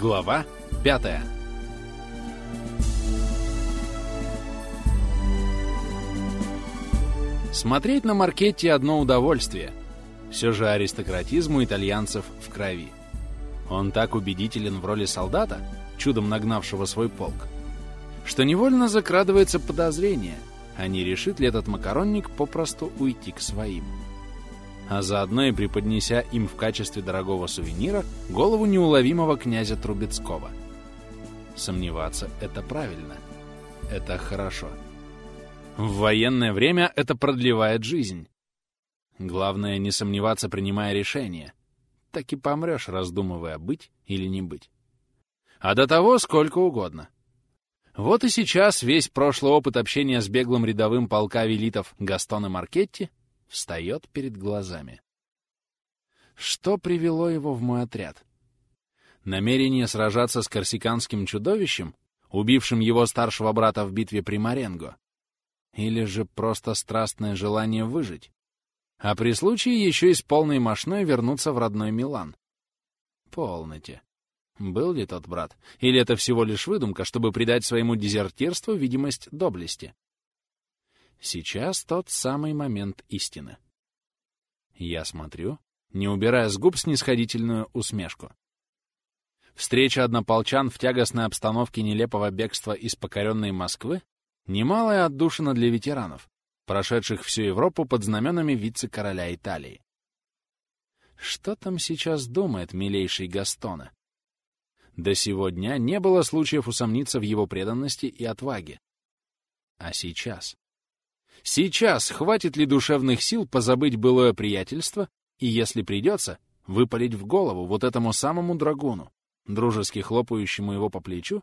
Глава 5 Смотреть на Маркетти одно удовольствие. Все же аристократизм у итальянцев в крови. Он так убедителен в роли солдата, чудом нагнавшего свой полк, что невольно закрадывается подозрение, а не решит ли этот макаронник попросту уйти к своим а заодно и преподнеся им в качестве дорогого сувенира голову неуловимого князя Трубецкого. Сомневаться — это правильно. Это хорошо. В военное время это продлевает жизнь. Главное, не сомневаться, принимая решение. Так и помрешь, раздумывая, быть или не быть. А до того сколько угодно. Вот и сейчас весь прошлый опыт общения с беглым рядовым полка велитов Гастона Маркетти встает перед глазами. Что привело его в мой отряд? Намерение сражаться с корсиканским чудовищем, убившим его старшего брата в битве при Маренго? Или же просто страстное желание выжить? А при случае еще и с полной мошной вернуться в родной Милан? Полноте. Был ли тот брат? Или это всего лишь выдумка, чтобы придать своему дезертирству видимость доблести? Сейчас тот самый момент истины. Я смотрю, не убирая с губ снисходительную усмешку. Встреча однополчан в тягостной обстановке нелепого бегства из покоренной Москвы — немалая отдушина для ветеранов, прошедших всю Европу под знаменами вице-короля Италии. Что там сейчас думает милейший Гастона? До сего дня не было случаев усомниться в его преданности и отваге. А сейчас? Сейчас хватит ли душевных сил позабыть былое приятельство и, если придется, выпалить в голову вот этому самому драгуну, дружески хлопающему его по плечу,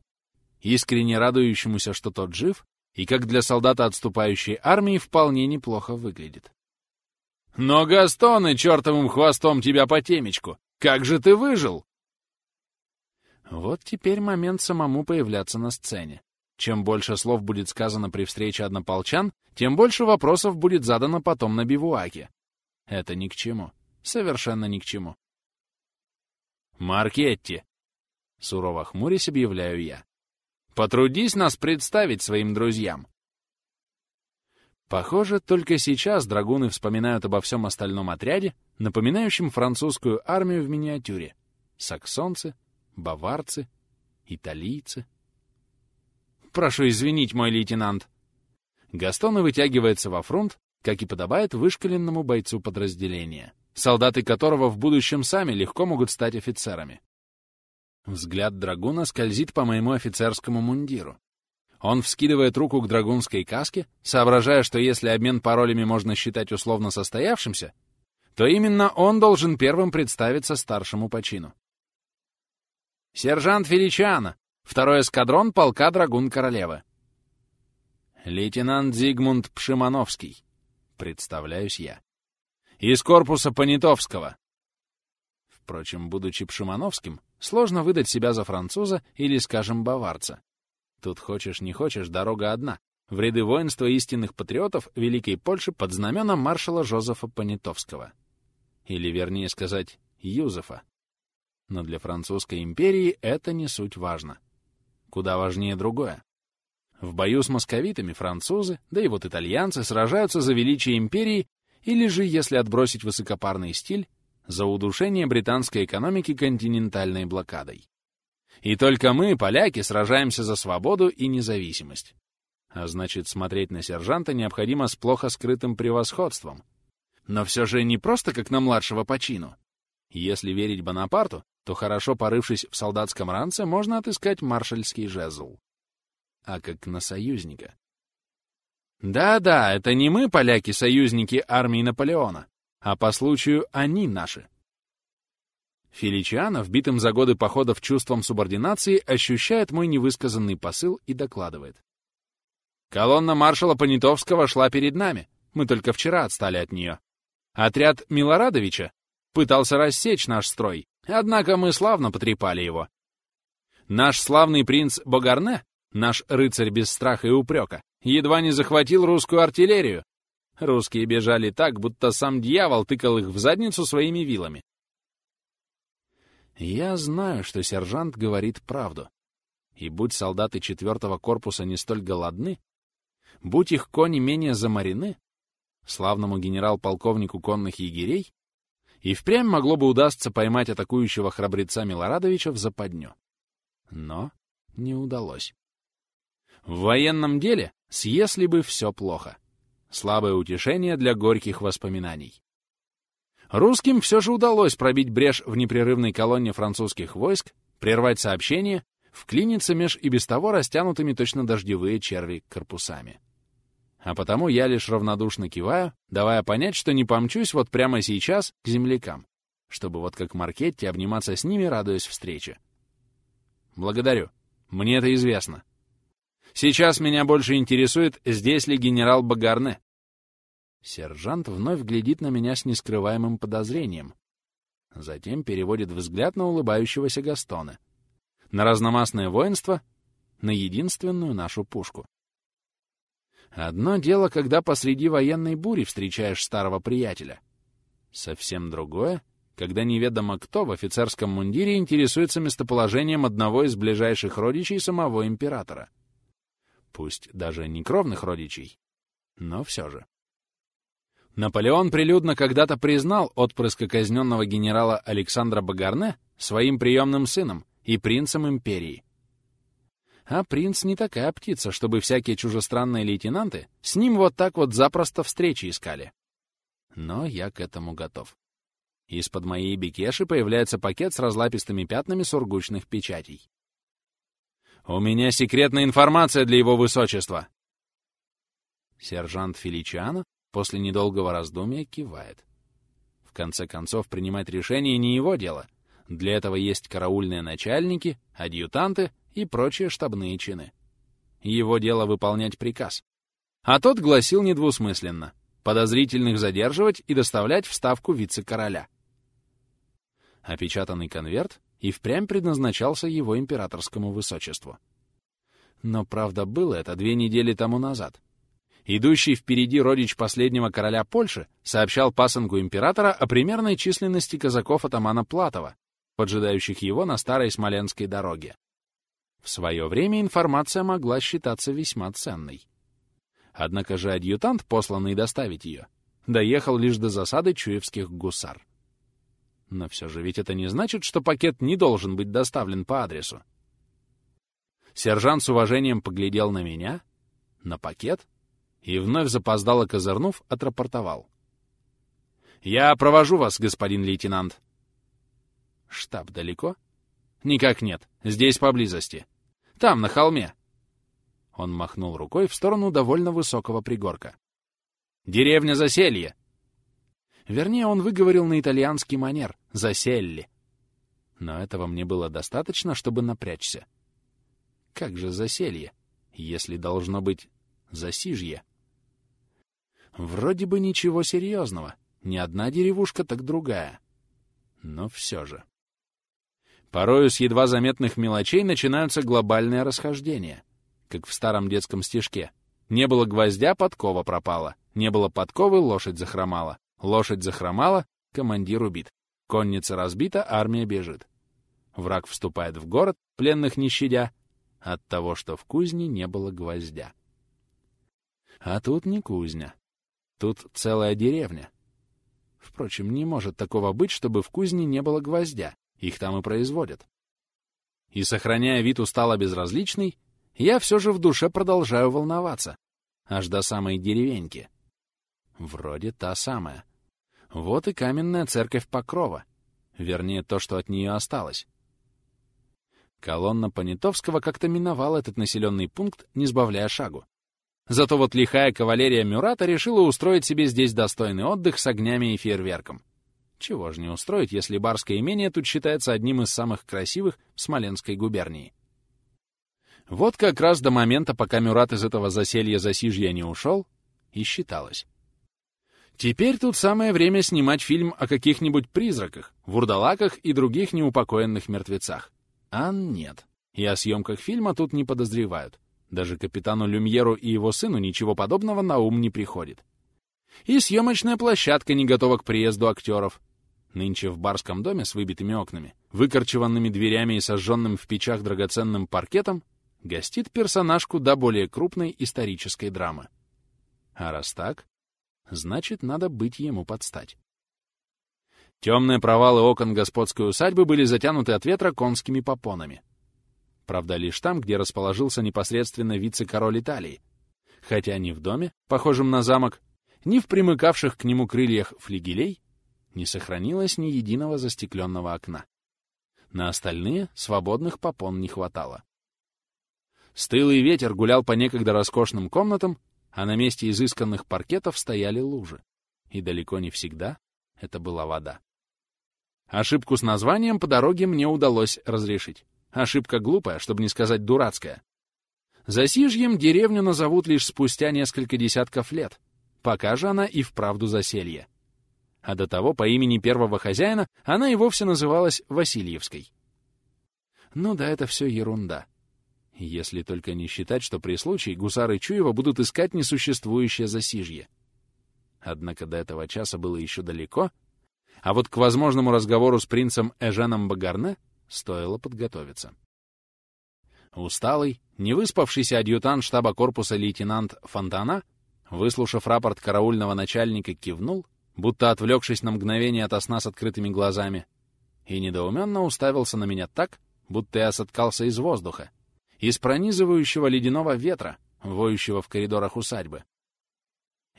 искренне радующемуся, что тот жив, и как для солдата отступающей армии вполне неплохо выглядит. «Но, Гастоны, чертовым хвостом тебя по темечку! Как же ты выжил?» Вот теперь момент самому появляться на сцене. Чем больше слов будет сказано при встрече однополчан, тем больше вопросов будет задано потом на бивуаке. Это ни к чему. Совершенно ни к чему. «Маркетти!» — сурово хмурясь объявляю я. «Потрудись нас представить своим друзьям!» Похоже, только сейчас драгуны вспоминают обо всем остальном отряде, напоминающем французскую армию в миниатюре. Саксонцы, баварцы, италийцы — «Прошу извинить, мой лейтенант». Гастон вытягивается во фронт, как и подобает вышкаленному бойцу подразделения, солдаты которого в будущем сами легко могут стать офицерами. Взгляд драгуна скользит по моему офицерскому мундиру. Он вскидывает руку к драгунской каске, соображая, что если обмен паролями можно считать условно состоявшимся, то именно он должен первым представиться старшему по чину. «Сержант Феличиано, Второй эскадрон полка Драгун Королевы. Лейтенант Зигмунд Пшимановский. Представляюсь я. Из корпуса Понятовского. Впрочем, будучи Пшимановским, сложно выдать себя за француза или, скажем, баварца. Тут хочешь не хочешь, дорога одна. В ряды воинства истинных патриотов Великой Польши под знаменом маршала Жозефа Понятовского. Или, вернее сказать, Юзефа. Но для французской империи это не суть важно. Куда важнее другое. В бою с московитами французы, да и вот итальянцы сражаются за величие империи или же, если отбросить высокопарный стиль, за удушение британской экономики континентальной блокадой. И только мы, поляки, сражаемся за свободу и независимость. А значит, смотреть на сержанта необходимо с плохо скрытым превосходством. Но все же не просто как на младшего по чину. Если верить Бонапарту, то хорошо порывшись в солдатском ранце, можно отыскать маршальский жезл. А как на союзника. Да-да, это не мы, поляки, союзники армии Наполеона, а по случаю они наши. Феличиано, вбитым за годы походов чувством субординации, ощущает мой невысказанный посыл и докладывает. Колонна маршала Понятовского шла перед нами, мы только вчера отстали от нее. Отряд Милорадовича пытался рассечь наш строй, Однако мы славно потрепали его. Наш славный принц Богарне, наш рыцарь без страха и упрека, едва не захватил русскую артиллерию. Русские бежали так, будто сам дьявол тыкал их в задницу своими вилами. Я знаю, что сержант говорит правду. И будь солдаты четвертого корпуса не столь голодны, будь их кони менее замарены, славному генерал-полковнику конных егерей и впрямь могло бы удастся поймать атакующего храбреца Милорадовича в западню. Но не удалось. В военном деле съесли бы все плохо. Слабое утешение для горьких воспоминаний. Русским все же удалось пробить брешь в непрерывной колонне французских войск, прервать сообщение, вклиниться меж и без того растянутыми точно дождевые черви корпусами. А потому я лишь равнодушно киваю, давая понять, что не помчусь вот прямо сейчас к землякам, чтобы вот как Маркетти обниматься с ними, радуясь встрече. Благодарю. Мне это известно. Сейчас меня больше интересует, здесь ли генерал Багарне. Сержант вновь глядит на меня с нескрываемым подозрением. Затем переводит взгляд на улыбающегося Гастона. На разномастное воинство, на единственную нашу пушку. Одно дело, когда посреди военной бури встречаешь старого приятеля. Совсем другое, когда неведомо кто в офицерском мундире интересуется местоположением одного из ближайших родичей самого императора. Пусть даже не кровных родичей, но все же. Наполеон прилюдно когда-то признал отпрыска казненного генерала Александра Багарне своим приемным сыном и принцем империи. А принц не такая птица, чтобы всякие чужестранные лейтенанты с ним вот так вот запросто встречи искали. Но я к этому готов. Из-под моей бикеши появляется пакет с разлапистыми пятнами сургучных печатей. «У меня секретная информация для его высочества!» Сержант Феличиано после недолгого раздумья кивает. В конце концов, принимать решение не его дело. Для этого есть караульные начальники, адъютанты и прочие штабные чины. Его дело выполнять приказ. А тот гласил недвусмысленно — подозрительных задерживать и доставлять в ставку вице-короля. Опечатанный конверт и впрямь предназначался его императорскому высочеству. Но правда было это две недели тому назад. Идущий впереди родич последнего короля Польши сообщал пасынку императора о примерной численности казаков атамана Платова, поджидающих его на старой Смоленской дороге. В свое время информация могла считаться весьма ценной. Однако же адъютант, посланный доставить ее, доехал лишь до засады чуевских гусар. Но все же ведь это не значит, что пакет не должен быть доставлен по адресу. Сержант с уважением поглядел на меня, на пакет, и вновь запоздало козырнув, отрапортовал. «Я провожу вас, господин лейтенант». «Штаб далеко?» «Никак нет. Здесь поблизости. Там, на холме». Он махнул рукой в сторону довольно высокого пригорка. «Деревня Заселье!» Вернее, он выговорил на итальянский манер «Заселли». Но этого мне было достаточно, чтобы напрячься. Как же заселье, если должно быть засижье? Вроде бы ничего серьезного. Ни одна деревушка, так другая. Но все же. Порою с едва заметных мелочей начинаются глобальные расхождения, как в старом детском стишке. Не было гвоздя, подкова пропала. Не было подковы, лошадь захромала. Лошадь захромала, командир убит. Конница разбита, армия бежит. Враг вступает в город, пленных не щадя, от того, что в кузне не было гвоздя. А тут не кузня. Тут целая деревня. Впрочем, не может такого быть, чтобы в кузне не было гвоздя. Их там и производят. И, сохраняя вид устало безразличный, я все же в душе продолжаю волноваться, аж до самой деревеньки. Вроде та самая. Вот и каменная церковь Покрова. Вернее, то, что от нее осталось. Колонна Понятовского как-то миновала этот населенный пункт, не сбавляя шагу. Зато вот лихая кавалерия Мюрата решила устроить себе здесь достойный отдых с огнями и фейерверком. Чего же не устроить, если барское имение тут считается одним из самых красивых в Смоленской губернии. Вот как раз до момента, пока Мюрат из этого заселья засижья не ушел, и считалось. Теперь тут самое время снимать фильм о каких-нибудь призраках, вурдалаках и других неупокоенных мертвецах. А нет. И о съемках фильма тут не подозревают. Даже капитану Люмьеру и его сыну ничего подобного на ум не приходит. И съемочная площадка не готова к приезду актеров. Нынче в барском доме с выбитыми окнами, выкорчеванными дверями и сожженным в печах драгоценным паркетом гостит персонаж куда более крупной исторической драмы. А раз так, значит, надо быть ему подстать. Темные провалы окон господской усадьбы были затянуты от ветра конскими попонами. Правда, лишь там, где расположился непосредственно вице-король Италии, хотя ни в доме, похожем на замок, ни в примыкавших к нему крыльях флигелей не сохранилось ни единого застекленного окна. На остальные свободных попон не хватало. Стылый ветер гулял по некогда роскошным комнатам, а на месте изысканных паркетов стояли лужи. И далеко не всегда это была вода. Ошибку с названием по дороге мне удалось разрешить. Ошибка глупая, чтобы не сказать дурацкая. Засижьем деревню назовут лишь спустя несколько десятков лет, пока же она и вправду заселье. А до того по имени первого хозяина она и вовсе называлась Васильевской. Ну да, это все ерунда. Если только не считать, что при случае гусары Чуева будут искать несуществующее засижье. Однако до этого часа было еще далеко, а вот к возможному разговору с принцем Эженом Багарне стоило подготовиться. Усталый, невыспавшийся адъютант штаба корпуса лейтенант Фонтана, выслушав рапорт караульного начальника, кивнул, будто отвлекшись на мгновение от сна с открытыми глазами, и недоуменно уставился на меня так, будто я соткался из воздуха, из пронизывающего ледяного ветра, воющего в коридорах усадьбы.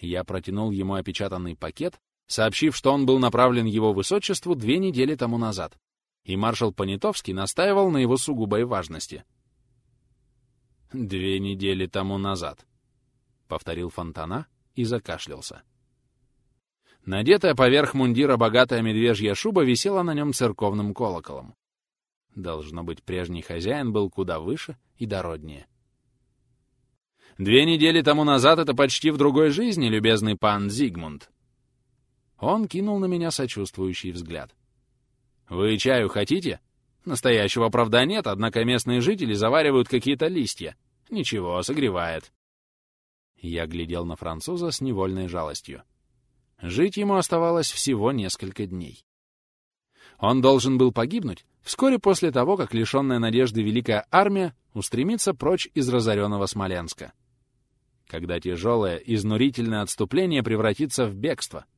Я протянул ему опечатанный пакет, сообщив, что он был направлен его высочеству две недели тому назад, и маршал Понятовский настаивал на его сугубой важности. «Две недели тому назад», — повторил Фонтана и закашлялся. Надетая поверх мундира богатая медвежья шуба висела на нем церковным колоколом. Должно быть, прежний хозяин был куда выше и дороднее. «Две недели тому назад это почти в другой жизни, любезный пан Зигмунд», он кинул на меня сочувствующий взгляд. «Вы чаю хотите? Настоящего, правда, нет, однако местные жители заваривают какие-то листья. Ничего, согревает». Я глядел на француза с невольной жалостью. Жить ему оставалось всего несколько дней. Он должен был погибнуть вскоре после того, как лишенная надежды Великая Армия устремится прочь из разоренного Смоленска. Когда тяжелое, изнурительное отступление превратится в бегство —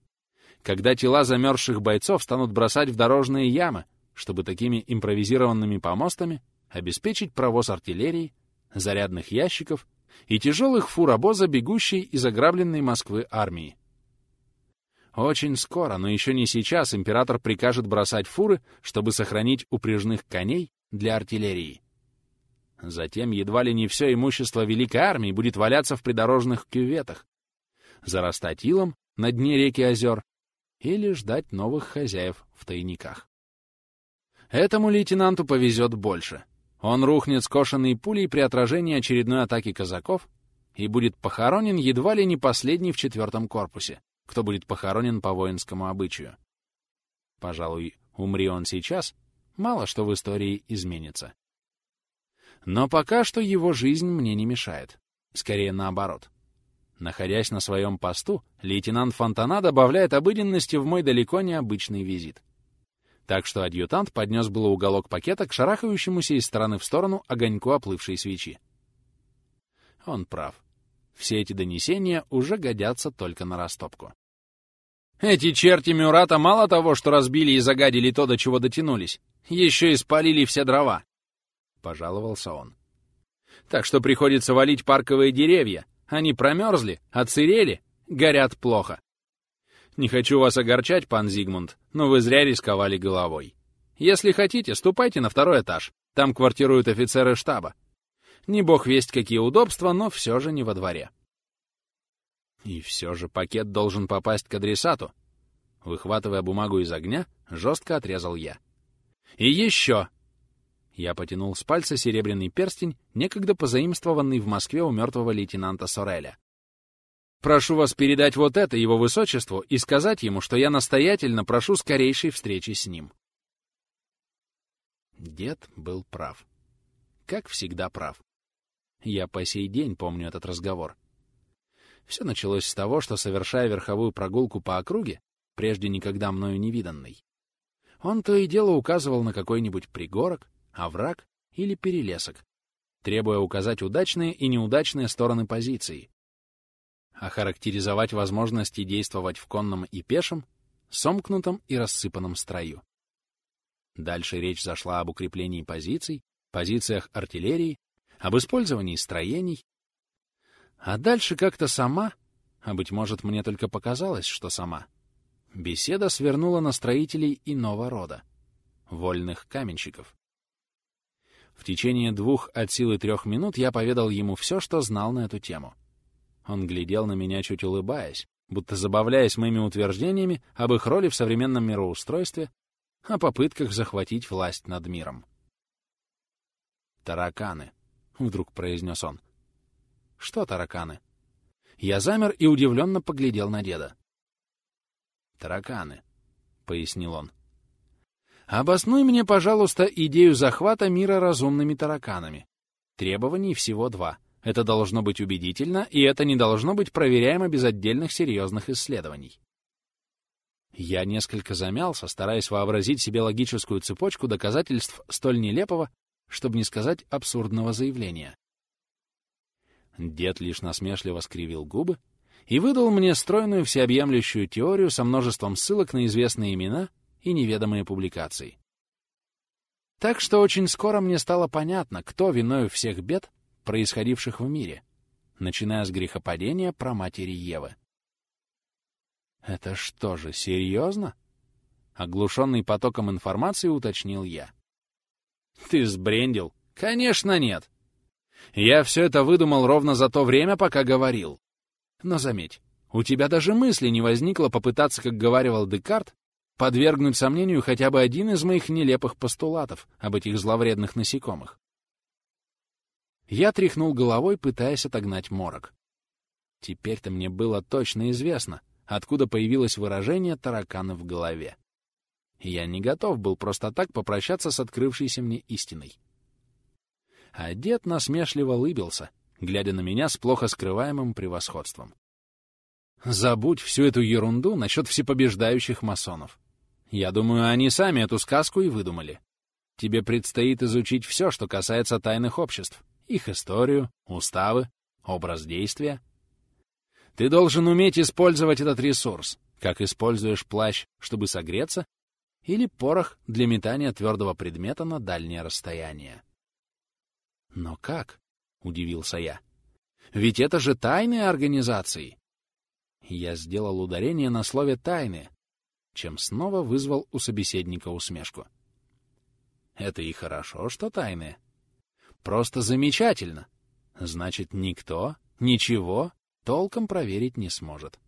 когда тела замерзших бойцов станут бросать в дорожные ямы, чтобы такими импровизированными помостами обеспечить провоз артиллерии, зарядных ящиков и тяжелых фур обоза, бегущей из ограбленной Москвы армии. Очень скоро, но еще не сейчас, император прикажет бросать фуры, чтобы сохранить упряжных коней для артиллерии. Затем едва ли не все имущество Великой Армии будет валяться в придорожных кюветах, зарастать илом на дне реки озер или ждать новых хозяев в тайниках. Этому лейтенанту повезет больше. Он рухнет скошенной пулей при отражении очередной атаки казаков и будет похоронен едва ли не последний в четвертом корпусе, кто будет похоронен по воинскому обычаю. Пожалуй, умри он сейчас, мало что в истории изменится. Но пока что его жизнь мне не мешает. Скорее наоборот. Находясь на своем посту, лейтенант Фонтана добавляет обыденности в мой далеко необычный визит. Так что адъютант поднес было уголок пакета к шарахающемуся из стороны в сторону огоньку оплывшей свечи. Он прав. Все эти донесения уже годятся только на растопку. Эти черти Мюрата мало того, что разбили и загадили то, до чего дотянулись, еще и спалили все дрова, — пожаловался он. Так что приходится валить парковые деревья, они промерзли, отсырели, горят плохо. Не хочу вас огорчать, пан Зигмунд, но вы зря рисковали головой. Если хотите, ступайте на второй этаж. Там квартируют офицеры штаба. Не бог весть какие удобства, но все же не во дворе. И все же пакет должен попасть к адресату. Выхватывая бумагу из огня, жестко отрезал я. И еще! Я потянул с пальца серебряный перстень, некогда позаимствованный в Москве у мертвого лейтенанта Сореля. «Прошу вас передать вот это его высочеству и сказать ему, что я настоятельно прошу скорейшей встречи с ним». Дед был прав. Как всегда прав. Я по сей день помню этот разговор. Все началось с того, что, совершая верховую прогулку по округе, прежде никогда мною не виданной, Он то и дело указывал на какой-нибудь пригорок, овраг или перелесок, требуя указать удачные и неудачные стороны позиции, охарактеризовать возможности действовать в конном и пешем, сомкнутом и рассыпанном строю. Дальше речь зашла об укреплении позиций, позициях артиллерии, об использовании строений. А дальше как-то сама, а, быть может, мне только показалось, что сама, беседа свернула на строителей иного рода — вольных каменщиков. В течение двух от силы трех минут я поведал ему все, что знал на эту тему. Он глядел на меня, чуть улыбаясь, будто забавляясь моими утверждениями об их роли в современном мироустройстве, о попытках захватить власть над миром. «Тараканы», — вдруг произнес он. «Что тараканы?» Я замер и удивленно поглядел на деда. «Тараканы», — пояснил он. «Обоснуй мне, пожалуйста, идею захвата мира разумными тараканами. Требований всего два — это должно быть убедительно, и это не должно быть проверяемо без отдельных серьезных исследований. Я несколько замялся, стараясь вообразить себе логическую цепочку доказательств столь нелепого, чтобы не сказать абсурдного заявления. Дед лишь насмешливо скривил губы и выдал мне стройную всеобъемлющую теорию со множеством ссылок на известные имена и неведомые публикации. Так что очень скоро мне стало понятно, кто виною всех бед происходивших в мире, начиная с грехопадения про матери Евы. «Это что же, серьезно?» Оглушенный потоком информации уточнил я. «Ты сбрендил?» «Конечно нет!» Я все это выдумал ровно за то время, пока говорил. Но заметь, у тебя даже мысли не возникло попытаться, как говаривал Декарт, подвергнуть сомнению хотя бы один из моих нелепых постулатов об этих зловредных насекомых. Я тряхнул головой, пытаясь отогнать морок. Теперь-то мне было точно известно, откуда появилось выражение «тараканы в голове». Я не готов был просто так попрощаться с открывшейся мне истиной. А дед насмешливо лыбился, глядя на меня с плохо скрываемым превосходством. Забудь всю эту ерунду насчет всепобеждающих масонов. Я думаю, они сами эту сказку и выдумали. Тебе предстоит изучить все, что касается тайных обществ их историю, уставы, образ действия. Ты должен уметь использовать этот ресурс, как используешь плащ, чтобы согреться, или порох для метания твердого предмета на дальнее расстояние. «Но как?» — удивился я. «Ведь это же тайные организации!» Я сделал ударение на слове «тайны», чем снова вызвал у собеседника усмешку. «Это и хорошо, что тайные», Просто замечательно. Значит, никто, ничего толком проверить не сможет.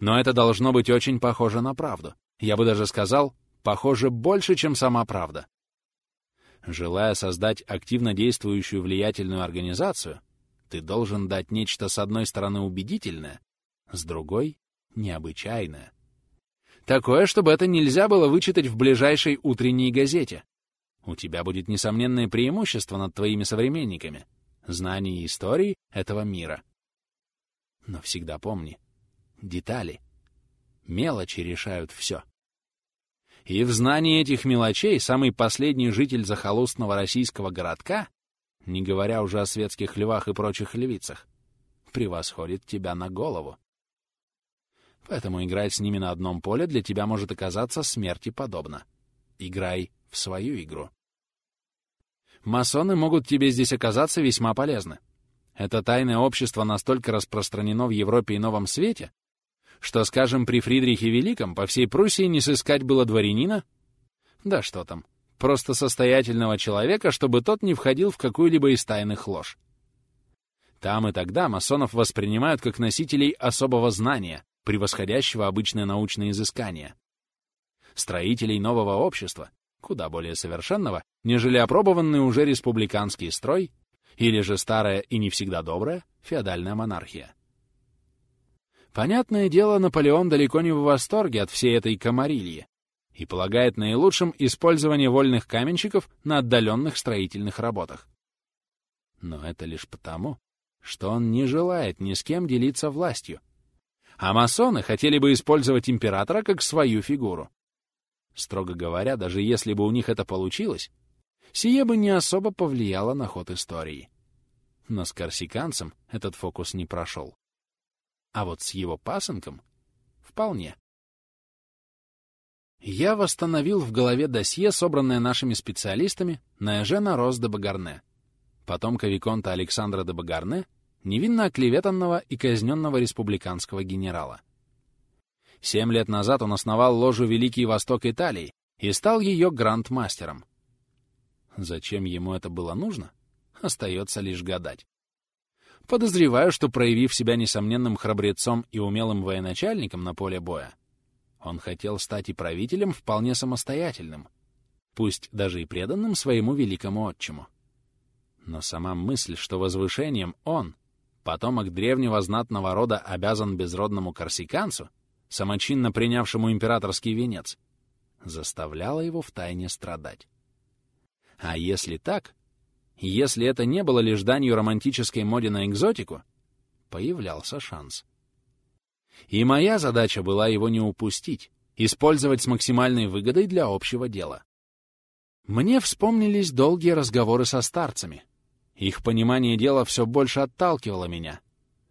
Но это должно быть очень похоже на правду. Я бы даже сказал, похоже больше, чем сама правда. Желая создать активно действующую влиятельную организацию, ты должен дать нечто с одной стороны убедительное, с другой — необычайное. Такое, чтобы это нельзя было вычитать в ближайшей утренней газете, у тебя будет несомненное преимущество над твоими современниками — знание истории этого мира. Но всегда помни — детали, мелочи решают все. И в знании этих мелочей самый последний житель захолустного российского городка, не говоря уже о светских львах и прочих львицах, превосходит тебя на голову. Поэтому играть с ними на одном поле для тебя может оказаться смерти подобно. Играй в свою игру. Масоны могут тебе здесь оказаться весьма полезны. Это тайное общество настолько распространено в Европе и Новом Свете, что, скажем, при Фридрихе Великом по всей Пруссии не сыскать было дворянина? Да что там, просто состоятельного человека, чтобы тот не входил в какую-либо из тайных лож. Там и тогда масонов воспринимают как носителей особого знания, превосходящего обычное научное изыскание. Строителей нового общества, куда более совершенного, нежели опробованный уже республиканский строй или же старая и не всегда добрая феодальная монархия. Понятное дело, Наполеон далеко не в восторге от всей этой комарильи и полагает наилучшим использование вольных каменщиков на отдаленных строительных работах. Но это лишь потому, что он не желает ни с кем делиться властью. А масоны хотели бы использовать императора как свою фигуру. Строго говоря, даже если бы у них это получилось, сие бы не особо повлияло на ход истории. Но с корсиканцем этот фокус не прошел. А вот с его пасынком — вполне. Я восстановил в голове досье, собранное нашими специалистами на Эжена Рос де Багарне, потомка Виконта Александра де Багарне, невинно оклеветанного и казненного республиканского генерала. Семь лет назад он основал ложу «Великий Восток Италии» и стал ее гранд-мастером. Зачем ему это было нужно, остается лишь гадать. Подозреваю, что, проявив себя несомненным храбрецом и умелым военачальником на поле боя, он хотел стать и правителем вполне самостоятельным, пусть даже и преданным своему великому отчиму. Но сама мысль, что возвышением он, потомок древнего знатного рода, обязан безродному корсиканцу, самочинно принявшему императорский венец, заставляла его втайне страдать. А если так, если это не было лишь данью романтической моде на экзотику, появлялся шанс. И моя задача была его не упустить, использовать с максимальной выгодой для общего дела. Мне вспомнились долгие разговоры со старцами. Их понимание дела все больше отталкивало меня.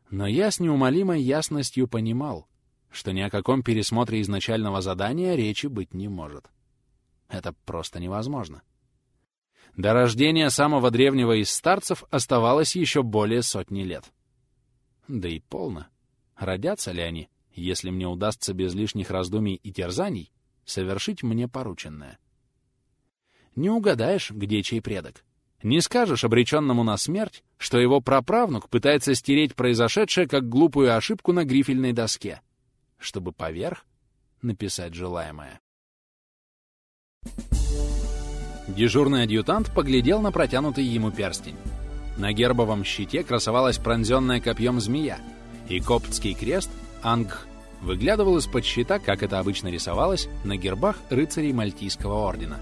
Но я с неумолимой ясностью понимал, что ни о каком пересмотре изначального задания речи быть не может. Это просто невозможно. До рождения самого древнего из старцев оставалось еще более сотни лет. Да и полно. Родятся ли они, если мне удастся без лишних раздумий и терзаний совершить мне порученное? Не угадаешь, где чей предок. Не скажешь обреченному на смерть, что его праправнук пытается стереть произошедшее как глупую ошибку на грифельной доске, чтобы поверх написать желаемое. Дежурный адъютант поглядел на протянутый ему перстень. На гербовом щите красовалась пронзенная копьем змея, и коптский крест «Анг» выглядывал из-под щита, как это обычно рисовалось, на гербах рыцарей Мальтийского ордена.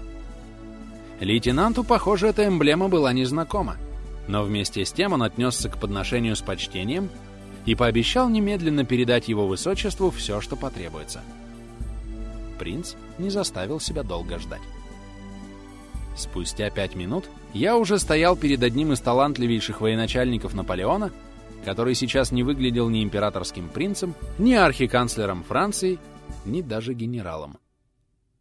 Лейтенанту, похоже, эта эмблема была незнакома, но вместе с тем он отнесся к подношению с почтением и пообещал немедленно передать его высочеству все, что потребуется. Принц не заставил себя долго ждать. Спустя пять минут я уже стоял перед одним из талантливейших военачальников Наполеона, который сейчас не выглядел ни императорским принцем, ни архиканцлером Франции, ни даже генералом.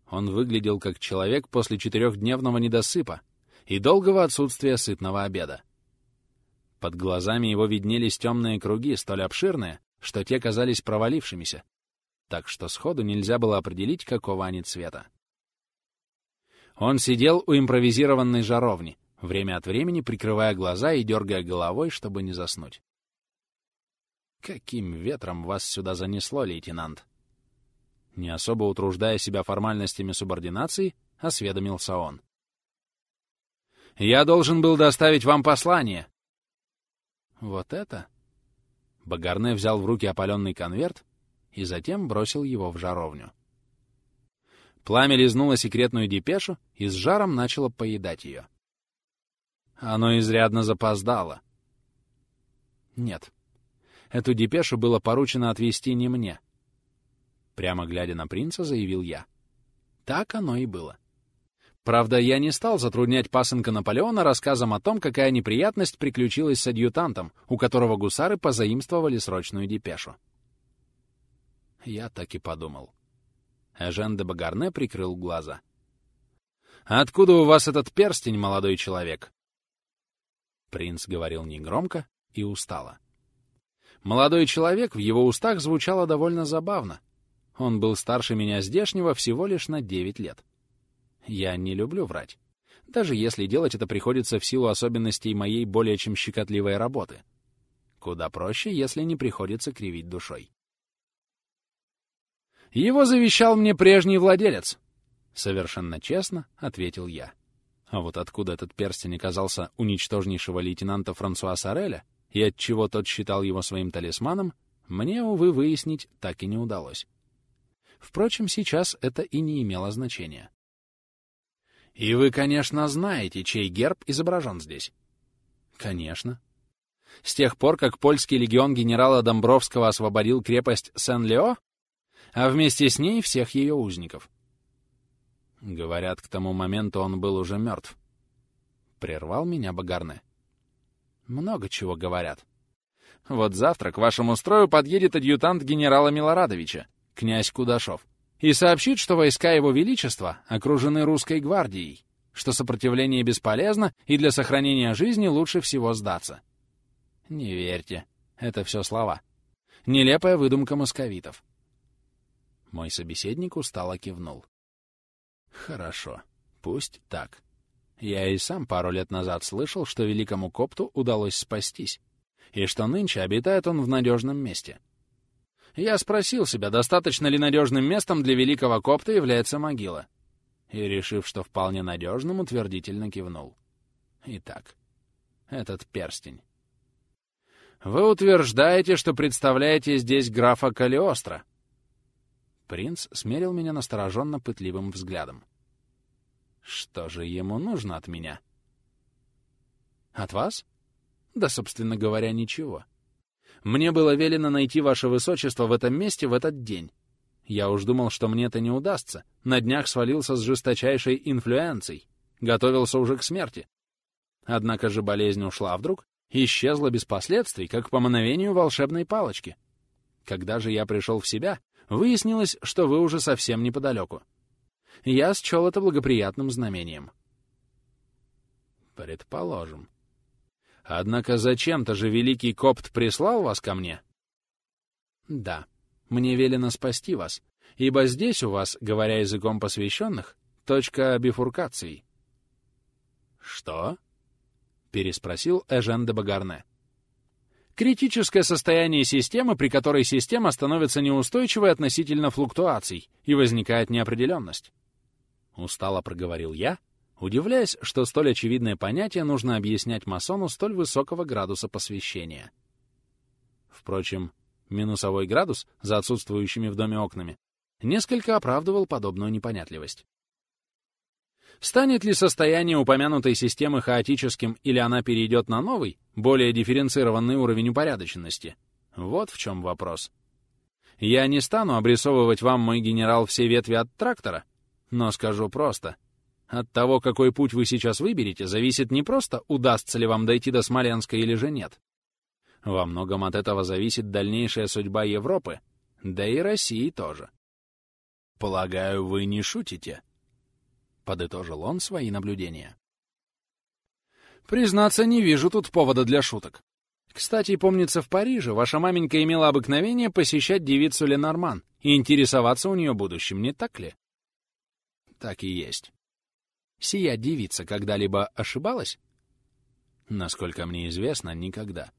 Он выглядел как человек после четырехдневного недосыпа и долгого отсутствия сытного обеда. Под глазами его виднелись темные круги, столь обширные, что те казались провалившимися, так что сходу нельзя было определить, какого они цвета. Он сидел у импровизированной жаровни, время от времени прикрывая глаза и дергая головой, чтобы не заснуть. «Каким ветром вас сюда занесло, лейтенант?» Не особо утруждая себя формальностями субординации, осведомился он. «Я должен был доставить вам послание». «Вот это?» Багарне взял в руки опаленный конверт и затем бросил его в жаровню. Пламя лизнуло секретную депешу и с жаром начало поедать ее. Оно изрядно запоздало. Нет. Эту депешу было поручено отвезти не мне. Прямо глядя на принца, заявил я. Так оно и было. Правда, я не стал затруднять пасынка Наполеона рассказом о том, какая неприятность приключилась с адъютантом, у которого гусары позаимствовали срочную депешу. Я так и подумал. Эжен де Багарне прикрыл глаза. «Откуда у вас этот перстень, молодой человек?» Принц говорил негромко и устало. Молодой человек в его устах звучало довольно забавно. Он был старше меня здешнего всего лишь на девять лет. Я не люблю врать, даже если делать это приходится в силу особенностей моей более чем щекотливой работы. Куда проще, если не приходится кривить душой. Его завещал мне прежний владелец. Совершенно честно, ответил я. А вот откуда этот перстень оказался у лейтенанта Франсуа Сареля и отчего тот считал его своим талисманом, мне, увы, выяснить так и не удалось. Впрочем, сейчас это и не имело значения. «И вы, конечно, знаете, чей герб изображен здесь?» «Конечно. С тех пор, как польский легион генерала Домбровского освободил крепость Сен-Лео, а вместе с ней всех ее узников. Говорят, к тому моменту он был уже мертв. Прервал меня Багарне. Много чего говорят. Вот завтра к вашему строю подъедет адъютант генерала Милорадовича, князь Кудашов, и сообщит, что войска его величества окружены русской гвардией, что сопротивление бесполезно и для сохранения жизни лучше всего сдаться. Не верьте, это все слова. Нелепая выдумка московитов. Мой собеседник устало кивнул. Хорошо, пусть так. Я и сам пару лет назад слышал, что великому копту удалось спастись, и что нынче обитает он в надежном месте. Я спросил себя, достаточно ли надежным местом для великого копта является могила, и, решив, что вполне надежным, утвердительно кивнул. Итак, этот перстень. Вы утверждаете, что представляете здесь графа Калиостро? Принц смерил меня настороженно пытливым взглядом. Что же ему нужно от меня? От вас? Да, собственно говоря, ничего. Мне было велено найти ваше высочество в этом месте в этот день. Я уж думал, что мне это не удастся. На днях свалился с жесточайшей инфлюенцией. Готовился уже к смерти. Однако же болезнь ушла вдруг, исчезла без последствий, как по мановению волшебной палочки. Когда же я пришел в себя, выяснилось, что вы уже совсем неподалеку. Я счел это благоприятным знамением. Предположим. Однако зачем-то же великий Копт прислал вас ко мне? Да, мне велено спасти вас, ибо здесь у вас, говоря языком посвященных, точка бифуркации. Что? Переспросил Эжен де Багарне. Критическое состояние системы, при которой система становится неустойчивой относительно флуктуаций и возникает неопределенность. Устало проговорил я, удивляясь, что столь очевидное понятие нужно объяснять масону столь высокого градуса посвящения. Впрочем, минусовой градус за отсутствующими в доме окнами несколько оправдывал подобную непонятливость. Станет ли состояние упомянутой системы хаотическим или она перейдет на новый, более дифференцированный уровень упорядоченности? Вот в чем вопрос. Я не стану обрисовывать вам, мой генерал, все ветви от трактора, но скажу просто. От того, какой путь вы сейчас выберете, зависит не просто, удастся ли вам дойти до Смоленска или же нет. Во многом от этого зависит дальнейшая судьба Европы, да и России тоже. «Полагаю, вы не шутите?» — подытожил он свои наблюдения. «Признаться, не вижу тут повода для шуток. Кстати, помнится, в Париже ваша маменька имела обыкновение посещать девицу Ленорман и интересоваться у нее будущим, не так ли?» Так и есть. Сия девица когда-либо ошибалась? Насколько мне известно, никогда.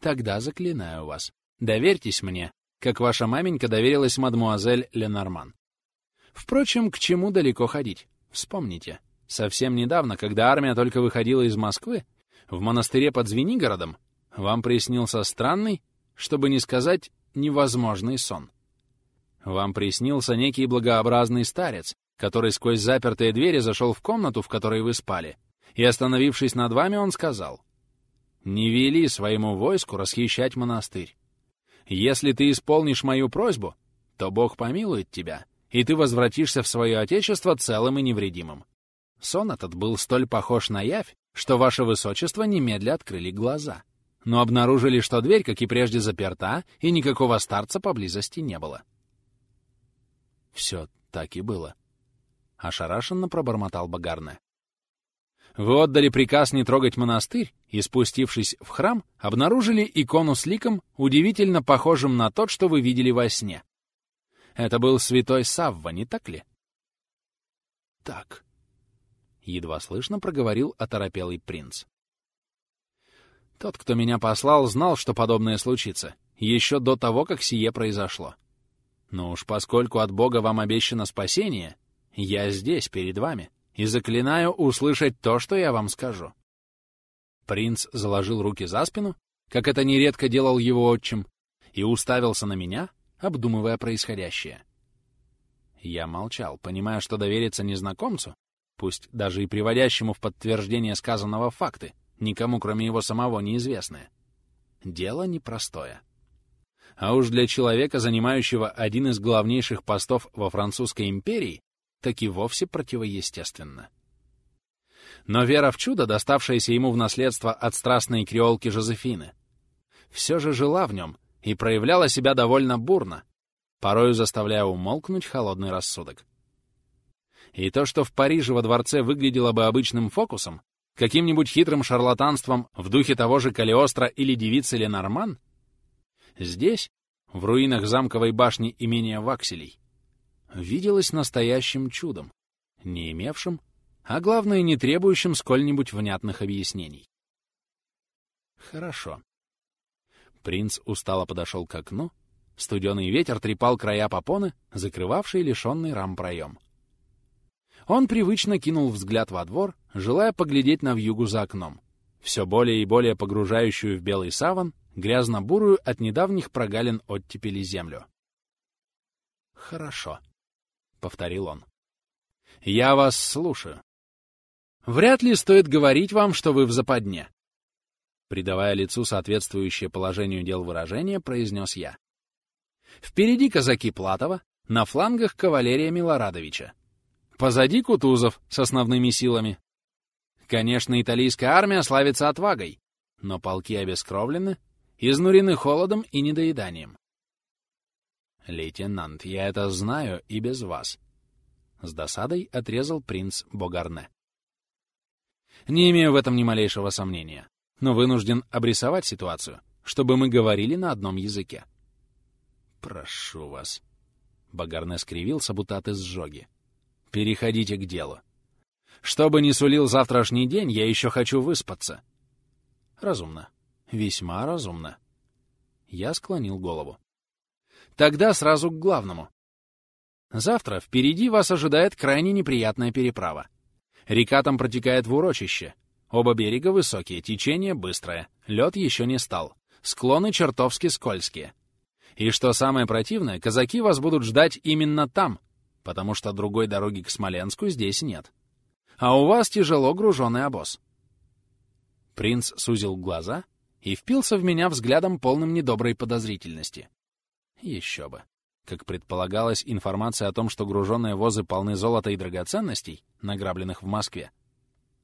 Тогда заклинаю вас. Доверьтесь мне, как ваша маменька доверилась мадмуазель Ленорман. Впрочем, к чему далеко ходить? Вспомните. Совсем недавно, когда армия только выходила из Москвы, в монастыре под Звенигородом вам приснился странный, чтобы не сказать невозможный сон. Вам приснился некий благообразный старец, который сквозь запертые двери зашел в комнату, в которой вы спали, и, остановившись над вами, он сказал, «Не вели своему войску расхищать монастырь. Если ты исполнишь мою просьбу, то Бог помилует тебя, и ты возвратишься в свое отечество целым и невредимым». Сон этот был столь похож на явь, что ваше высочество немедля открыли глаза, но обнаружили, что дверь, как и прежде, заперта, и никакого старца поблизости не было. Все так и было. — ошарашенно пробормотал Багарне. «Вы отдали приказ не трогать монастырь и, спустившись в храм, обнаружили икону с ликом, удивительно похожим на тот, что вы видели во сне. Это был святой Савва, не так ли?» «Так», — едва слышно проговорил оторопелый принц. «Тот, кто меня послал, знал, что подобное случится, еще до того, как сие произошло. Но уж поскольку от Бога вам обещано спасение, я здесь, перед вами, и заклинаю услышать то, что я вам скажу». Принц заложил руки за спину, как это нередко делал его отчим, и уставился на меня, обдумывая происходящее. Я молчал, понимая, что довериться незнакомцу, пусть даже и приводящему в подтверждение сказанного факты, никому, кроме его самого, неизвестное. Дело непростое. А уж для человека, занимающего один из главнейших постов во Французской империи, так и вовсе противоестественна. Но вера в чудо, доставшаяся ему в наследство от страстной креолки Жозефины, все же жила в нем и проявляла себя довольно бурно, порою заставляя умолкнуть холодный рассудок. И то, что в Париже во дворце выглядело бы обычным фокусом, каким-нибудь хитрым шарлатанством в духе того же Калиостро или девицы Ленорман, здесь, в руинах замковой башни имения Вакселей, виделось настоящим чудом, не имевшим, а главное, не требующим сколь-нибудь внятных объяснений. Хорошо. Принц устало подошел к окну, студеный ветер трепал края попоны, закрывавший лишенный рам проем. Он привычно кинул взгляд во двор, желая поглядеть на вьюгу за окном, все более и более погружающую в белый саван, грязно-бурую от недавних прогалин оттепели землю. «Хорошо», — повторил он. «Я вас слушаю. Вряд ли стоит говорить вам, что вы в западне». Придавая лицу соответствующее положению дел выражение, произнес я. «Впереди казаки Платова, на флангах кавалерия Милорадовича. Позади Кутузов с основными силами. Конечно, итальянская армия славится отвагой, но полки обескровлены, изнурены холодом и недоеданием. «Лейтенант, я это знаю и без вас», — с досадой отрезал принц Богарне. «Не имею в этом ни малейшего сомнения, но вынужден обрисовать ситуацию, чтобы мы говорили на одном языке». «Прошу вас», — Богарне скривился, будто от изжоги. Переходите к делу. Что бы ни сулил завтрашний день, я еще хочу выспаться. Разумно. Весьма разумно. Я склонил голову. Тогда сразу к главному. Завтра впереди вас ожидает крайне неприятная переправа. Река там протекает в урочище. Оба берега высокие, течение быстрое, лед еще не стал. Склоны чертовски скользкие. И что самое противное, казаки вас будут ждать именно там, потому что другой дороги к Смоленску здесь нет. А у вас тяжело груженный обоз. Принц сузил глаза и впился в меня взглядом полным недоброй подозрительности. Еще бы. Как предполагалось, информация о том, что груженные возы полны золота и драгоценностей, награбленных в Москве,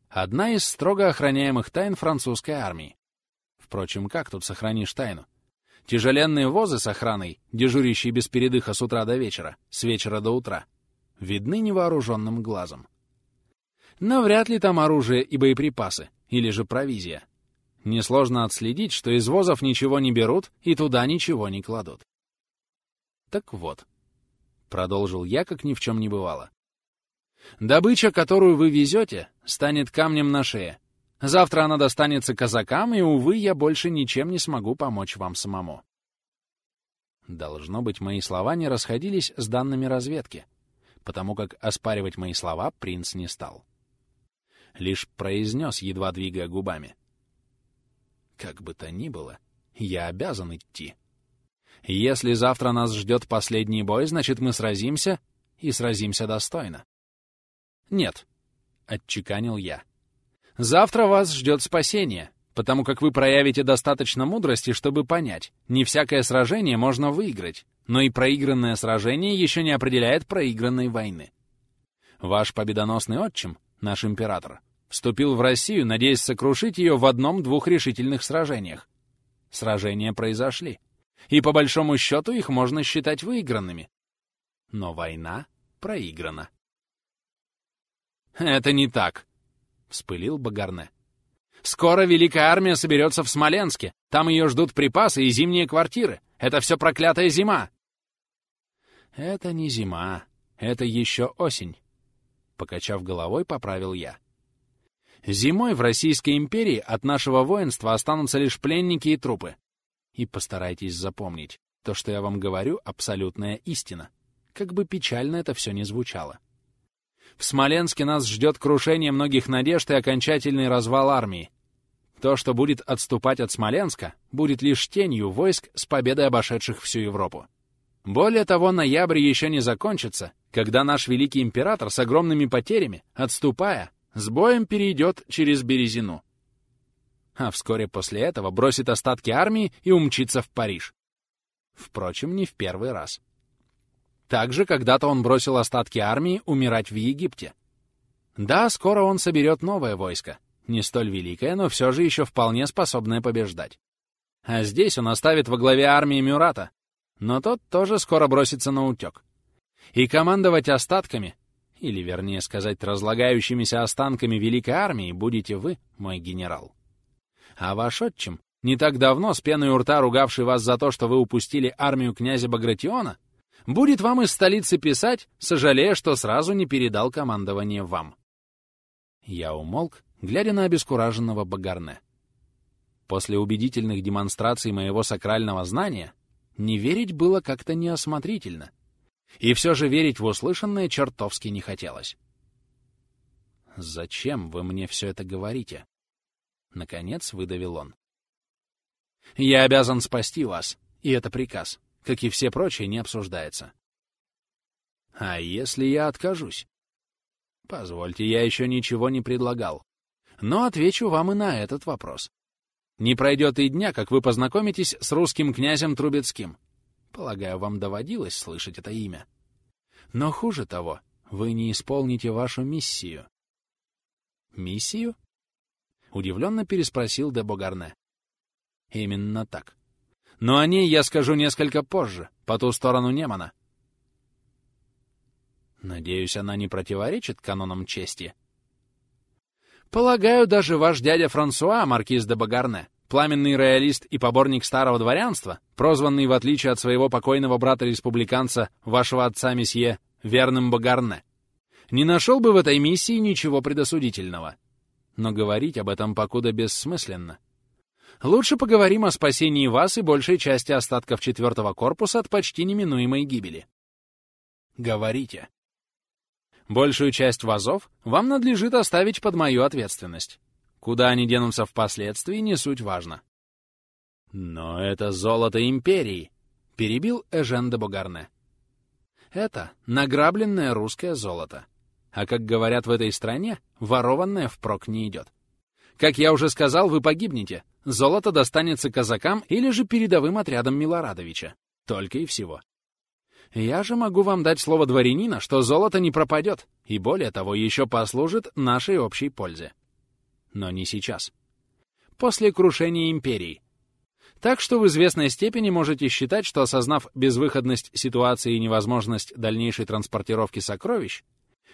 одна из строго охраняемых тайн французской армии. Впрочем, как тут сохранишь тайну? Тяжеленные возы с охраной, дежурящие без передыха с утра до вечера, с вечера до утра, видны невооруженным глазом. Но вряд ли там оружие и боеприпасы, или же провизия. Несложно отследить, что из возов ничего не берут и туда ничего не кладут. Так вот, продолжил я, как ни в чем не бывало. Добыча, которую вы везете, станет камнем на шее, Завтра она достанется казакам, и, увы, я больше ничем не смогу помочь вам самому. Должно быть, мои слова не расходились с данными разведки, потому как оспаривать мои слова принц не стал. Лишь произнес, едва двигая губами. Как бы то ни было, я обязан идти. Если завтра нас ждет последний бой, значит, мы сразимся, и сразимся достойно. Нет, — отчеканил я. Завтра вас ждет спасение, потому как вы проявите достаточно мудрости, чтобы понять, не всякое сражение можно выиграть, но и проигранное сражение еще не определяет проигранной войны. Ваш победоносный отчим, наш император, вступил в Россию, надеясь сокрушить ее в одном-двух решительных сражениях. Сражения произошли, и по большому счету их можно считать выигранными. Но война проиграна. «Это не так», вспылил Багарне. «Скоро Великая Армия соберется в Смоленске. Там ее ждут припасы и зимние квартиры. Это все проклятая зима!» «Это не зима. Это еще осень», — покачав головой, поправил я. «Зимой в Российской империи от нашего воинства останутся лишь пленники и трупы. И постарайтесь запомнить, то, что я вам говорю, абсолютная истина. Как бы печально это все не звучало. В Смоленске нас ждет крушение многих надежд и окончательный развал армии. То, что будет отступать от Смоленска, будет лишь тенью войск с победой обошедших всю Европу. Более того, ноябрь еще не закончится, когда наш великий император с огромными потерями, отступая, с боем перейдет через Березину. А вскоре после этого бросит остатки армии и умчится в Париж. Впрочем, не в первый раз. Также когда-то он бросил остатки армии умирать в Египте. Да, скоро он соберет новое войско, не столь великое, но все же еще вполне способное побеждать. А здесь он оставит во главе армии Мюрата, но тот тоже скоро бросится на утек. И командовать остатками, или, вернее сказать, разлагающимися останками великой армии, будете вы, мой генерал. А ваш отчим, не так давно с пеной у рта ругавший вас за то, что вы упустили армию князя Багратиона, будет вам из столицы писать, сожалея, что сразу не передал командование вам. Я умолк, глядя на обескураженного Багарне. После убедительных демонстраций моего сакрального знания не верить было как-то неосмотрительно. И все же верить в услышанное чертовски не хотелось. «Зачем вы мне все это говорите?» Наконец выдавил он. «Я обязан спасти вас, и это приказ, как и все прочие, не обсуждается». «А если я откажусь?» «Позвольте, я еще ничего не предлагал. Но отвечу вам и на этот вопрос. Не пройдет и дня, как вы познакомитесь с русским князем Трубецким. Полагаю, вам доводилось слышать это имя. Но хуже того, вы не исполните вашу миссию. Миссию? Удивленно переспросил де Богарне. Именно так. Но о ней я скажу несколько позже, по ту сторону Немана. Надеюсь, она не противоречит канонам чести. Полагаю, даже ваш дядя Франсуа, маркиз де Багарне, пламенный роялист и поборник старого дворянства, прозванный, в отличие от своего покойного брата-республиканца, вашего отца месье, верным Багарне, не нашел бы в этой миссии ничего предосудительного. Но говорить об этом покуда бессмысленно. Лучше поговорим о спасении вас и большей части остатков четвертого корпуса от почти неминуемой гибели. Говорите. Большую часть вазов вам надлежит оставить под мою ответственность. Куда они денутся впоследствии, не суть важно. Но это золото империи, перебил Эжен де Богарне. Это награбленное русское золото. А как говорят в этой стране, ворованное впрок не идет. Как я уже сказал, вы погибнете. Золото достанется казакам или же передовым отрядам Милорадовича. Только и всего. Я же могу вам дать слово дворянина, что золото не пропадет, и более того, еще послужит нашей общей пользе. Но не сейчас. После крушения империи. Так что в известной степени можете считать, что осознав безвыходность ситуации и невозможность дальнейшей транспортировки сокровищ,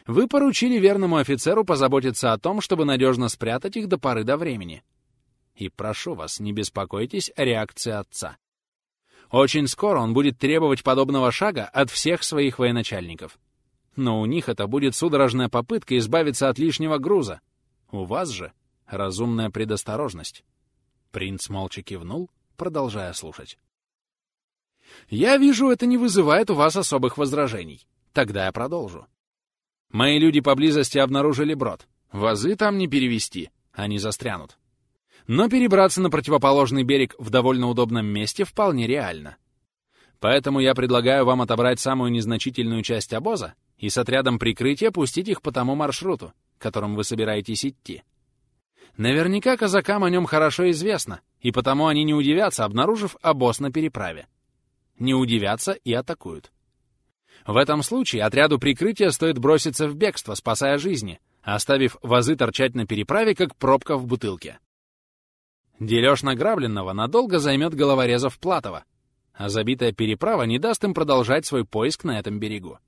вы поручили верному офицеру позаботиться о том, чтобы надежно спрятать их до поры до времени. И прошу вас, не беспокойтесь о реакции отца. Очень скоро он будет требовать подобного шага от всех своих военачальников. Но у них это будет судорожная попытка избавиться от лишнего груза. У вас же разумная предосторожность. Принц молча кивнул, продолжая слушать. «Я вижу, это не вызывает у вас особых возражений. Тогда я продолжу. Мои люди поблизости обнаружили брод. Вазы там не перевести, они застрянут. Но перебраться на противоположный берег в довольно удобном месте вполне реально. Поэтому я предлагаю вам отобрать самую незначительную часть обоза и с отрядом прикрытия пустить их по тому маршруту, которым вы собираетесь идти. Наверняка казакам о нем хорошо известно, и потому они не удивятся, обнаружив обоз на переправе. Не удивятся и атакуют. В этом случае отряду прикрытия стоит броситься в бегство, спасая жизни, оставив вазы торчать на переправе, как пробка в бутылке. Дележ награбленного надолго займет головорезов Платова, а забитая переправа не даст им продолжать свой поиск на этом берегу.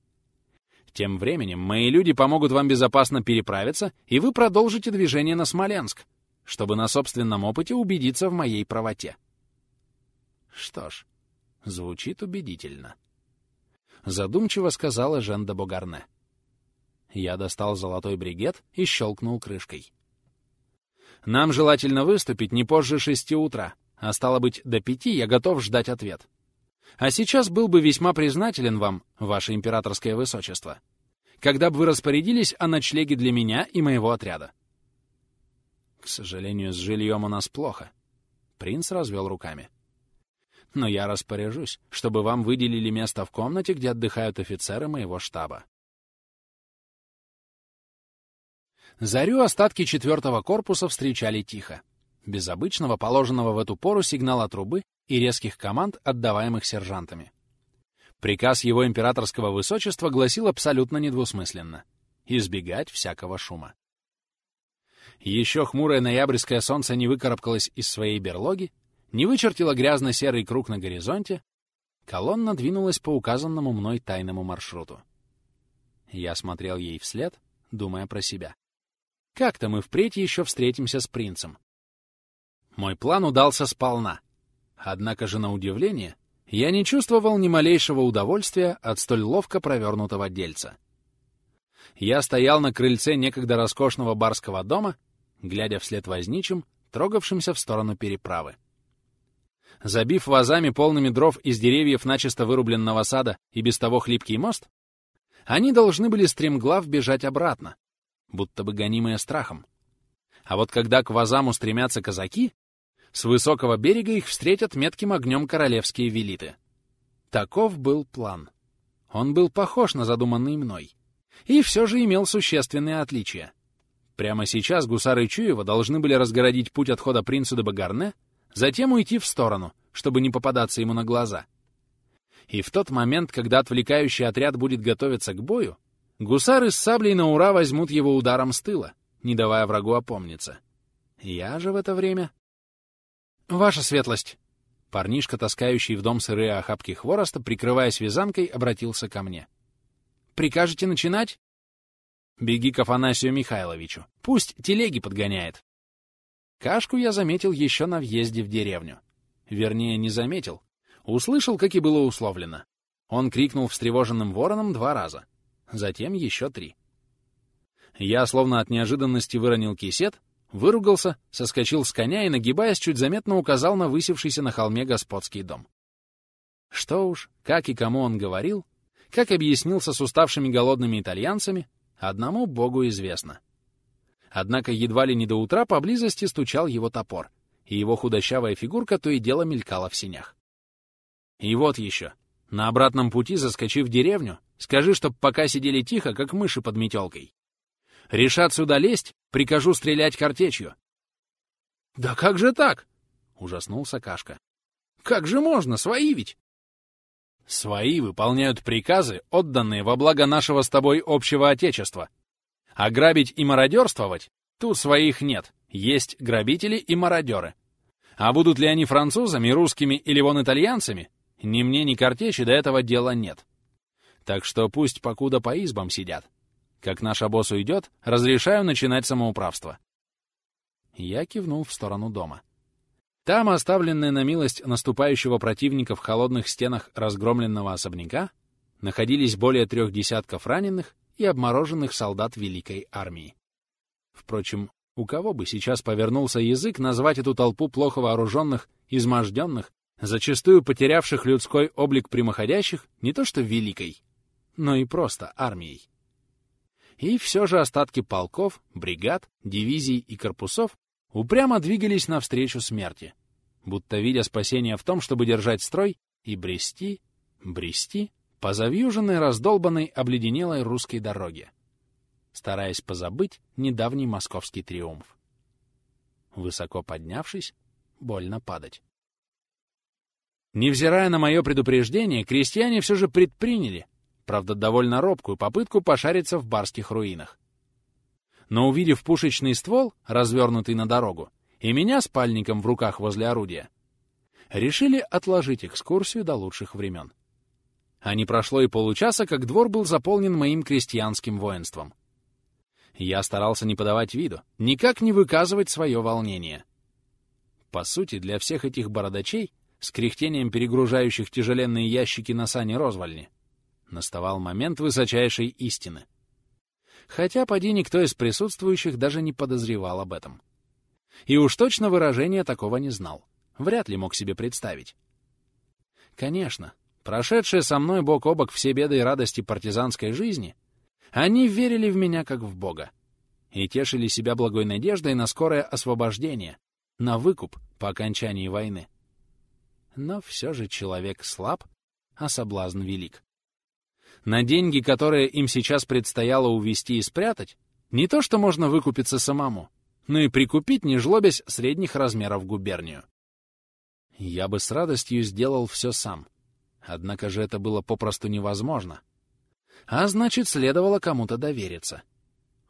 Тем временем мои люди помогут вам безопасно переправиться, и вы продолжите движение на Смоленск, чтобы на собственном опыте убедиться в моей правоте. Что ж, звучит убедительно. Задумчиво сказала Жен де Богарне. Я достал золотой бригет и щелкнул крышкой. Нам желательно выступить не позже шести утра, а стало быть, до пяти я готов ждать ответ. А сейчас был бы весьма признателен вам, ваше императорское высочество, когда бы вы распорядились о ночлеге для меня и моего отряда. К сожалению, с жильем у нас плохо. Принц развел руками. Но я распоряжусь, чтобы вам выделили место в комнате, где отдыхают офицеры моего штаба. Зарю остатки четвертого корпуса встречали тихо, без обычного положенного в эту пору сигнала трубы и резких команд, отдаваемых сержантами. Приказ его императорского высочества гласил абсолютно недвусмысленно — избегать всякого шума. Еще хмурое ноябрьское солнце не выкарабкалось из своей берлоги, не вычертило грязно-серый круг на горизонте, колонна двинулась по указанному мной тайному маршруту. Я смотрел ей вслед, думая про себя. Как-то мы впредь еще встретимся с принцем. Мой план удался сполна. Однако же, на удивление, я не чувствовал ни малейшего удовольствия от столь ловко провернутого дельца. Я стоял на крыльце некогда роскошного барского дома, глядя вслед возничим, трогавшимся в сторону переправы. Забив вазами полными дров из деревьев начисто вырубленного сада и без того хлипкий мост, они должны были стремглав бежать обратно, будто бы гонимые страхом. А вот когда к вазам устремятся казаки, с высокого берега их встретят метким огнем королевские велиты. Таков был план. Он был похож на задуманный мной. И все же имел существенные отличия. Прямо сейчас гусары Чуева должны были разгородить путь отхода принцу до Багарне, затем уйти в сторону, чтобы не попадаться ему на глаза. И в тот момент, когда отвлекающий отряд будет готовиться к бою, гусары с саблей на ура возьмут его ударом с тыла, не давая врагу опомниться. Я же в это время «Ваша светлость!» Парнишка, таскающий в дом сырые охапки хвороста, прикрываясь вязанкой, обратился ко мне. «Прикажете начинать?» «Беги к Афанасию Михайловичу. Пусть телеги подгоняет». Кашку я заметил еще на въезде в деревню. Вернее, не заметил. Услышал, как и было условлено. Он крикнул встревоженным вороном два раза. Затем еще три. Я, словно от неожиданности, выронил кисет, выругался, соскочил с коня и, нагибаясь, чуть заметно указал на высевшийся на холме господский дом. Что уж, как и кому он говорил, как объяснился с уставшими голодными итальянцами, одному богу известно. Однако едва ли не до утра поблизости стучал его топор, и его худощавая фигурка то и дело мелькала в синях. И вот еще. На обратном пути, заскочив в деревню, скажи, чтоб пока сидели тихо, как мыши под метелкой. Решат сюда лезть, прикажу стрелять картечью. — Да как же так? — ужаснулся Кашка. — Как же можно? Свои ведь! — Свои выполняют приказы, отданные во благо нашего с тобой общего Отечества. А грабить и мародерствовать — тут своих нет, есть грабители и мародеры. А будут ли они французами, русскими или вон итальянцами, ни мне, ни картечи до этого дела нет. Так что пусть покуда по избам сидят. Как наш обоз уйдет, разрешаю начинать самоуправство. Я кивнул в сторону дома. Там, оставленные на милость наступающего противника в холодных стенах разгромленного особняка, находились более трех десятков раненых и обмороженных солдат Великой Армии. Впрочем, у кого бы сейчас повернулся язык назвать эту толпу плохо вооруженных, изможденных, зачастую потерявших людской облик прямоходящих не то что великой, но и просто армией? И все же остатки полков, бригад, дивизий и корпусов упрямо двигались навстречу смерти, будто видя спасение в том, чтобы держать строй и брести, брести по завьюженной, раздолбанной, обледенелой русской дороге, стараясь позабыть недавний московский триумф. Высоко поднявшись, больно падать. Невзирая на мое предупреждение, крестьяне все же предприняли, правда, довольно робкую попытку пошариться в барских руинах. Но увидев пушечный ствол, развернутый на дорогу, и меня с пальником в руках возле орудия, решили отложить экскурсию до лучших времен. А не прошло и получаса, как двор был заполнен моим крестьянским воинством. Я старался не подавать виду, никак не выказывать свое волнение. По сути, для всех этих бородачей, с кряхтением перегружающих тяжеленные ящики на сани розвальни, наставал момент высочайшей истины. Хотя поди никто из присутствующих даже не подозревал об этом. И уж точно выражения такого не знал. Вряд ли мог себе представить. Конечно, прошедшие со мной бок о бок все беды и радости партизанской жизни, они верили в меня как в Бога и тешили себя благой надеждой на скорое освобождение, на выкуп по окончании войны. Но все же человек слаб, а соблазн велик на деньги, которые им сейчас предстояло увести и спрятать, не то что можно выкупиться самому, но и прикупить, не жлобясь, средних размеров губернию. Я бы с радостью сделал все сам. Однако же это было попросту невозможно. А значит, следовало кому-то довериться.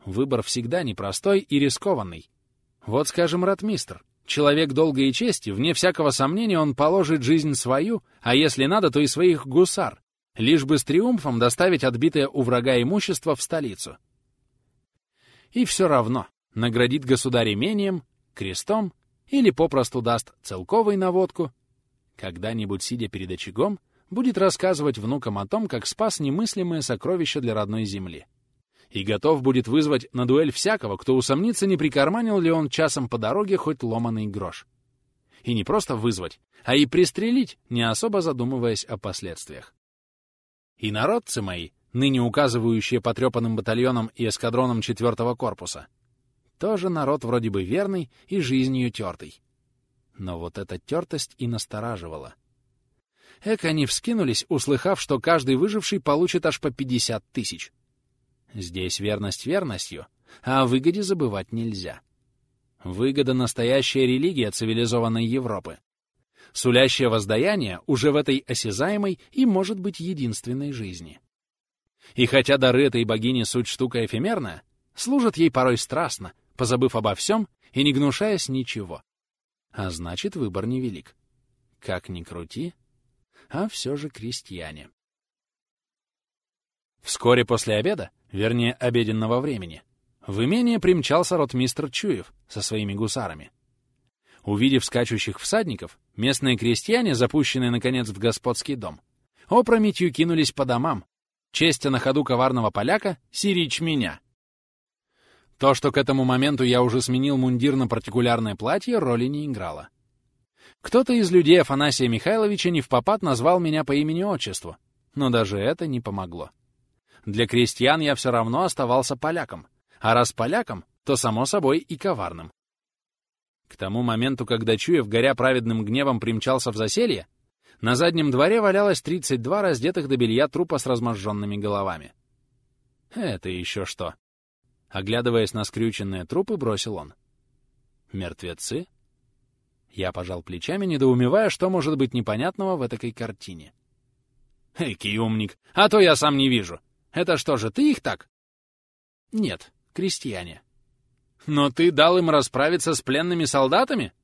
Выбор всегда непростой и рискованный. Вот, скажем, ратмистр. Человек долгой и чести, вне всякого сомнения, он положит жизнь свою, а если надо, то и своих гусар, лишь бы с триумфом доставить отбитое у врага имущество в столицу. И все равно наградит государь имением, крестом или попросту даст целковой наводку, когда-нибудь, сидя перед очагом, будет рассказывать внукам о том, как спас немыслимое сокровище для родной земли. И готов будет вызвать на дуэль всякого, кто усомнится, не прикарманил ли он часом по дороге хоть ломаный грош. И не просто вызвать, а и пристрелить, не особо задумываясь о последствиях. И народцы мои, ныне указывающие потрепанным батальоном и эскадроном 4-го корпуса, тоже народ вроде бы верный и жизнью тертый. Но вот эта тертость и настораживала. Эк, они вскинулись, услыхав, что каждый выживший получит аж по 50 тысяч. Здесь верность верностью, а о выгоде забывать нельзя. Выгода — настоящая религия цивилизованной Европы. Сулящее воздаяние уже в этой осязаемой и, может быть, единственной жизни. И хотя дары этой богини суть штука эфемерная, служат ей порой страстно, позабыв обо всем и не гнушаясь ничего. А значит, выбор невелик. Как ни крути, а все же крестьяне. Вскоре после обеда, вернее, обеденного времени, в имение примчался ротмистр Чуев со своими гусарами. Увидев скачущих всадников, местные крестьяне, запущенные, наконец, в господский дом, опрометью кинулись по домам, честя на ходу коварного поляка «Сирич меня!» То, что к этому моменту я уже сменил мундир на партикулярное платье, роли не играло. Кто-то из людей Афанасия Михайловича не в попад назвал меня по имени-отчеству, но даже это не помогло. Для крестьян я все равно оставался поляком, а раз поляком, то, само собой, и коварным. К тому моменту, когда Чуев, горя праведным гневом, примчался в заселье, на заднем дворе валялось 32 раздетых до белья трупа с разможженными головами. Это еще что? Оглядываясь на скрюченные трупы, бросил он. Мертвецы? Я пожал плечами, недоумевая, что может быть непонятного в этой картине. Экий умник! А то я сам не вижу! Это что же, ты их так? Нет, крестьяне. Но ты дал им расправиться с пленными солдатами?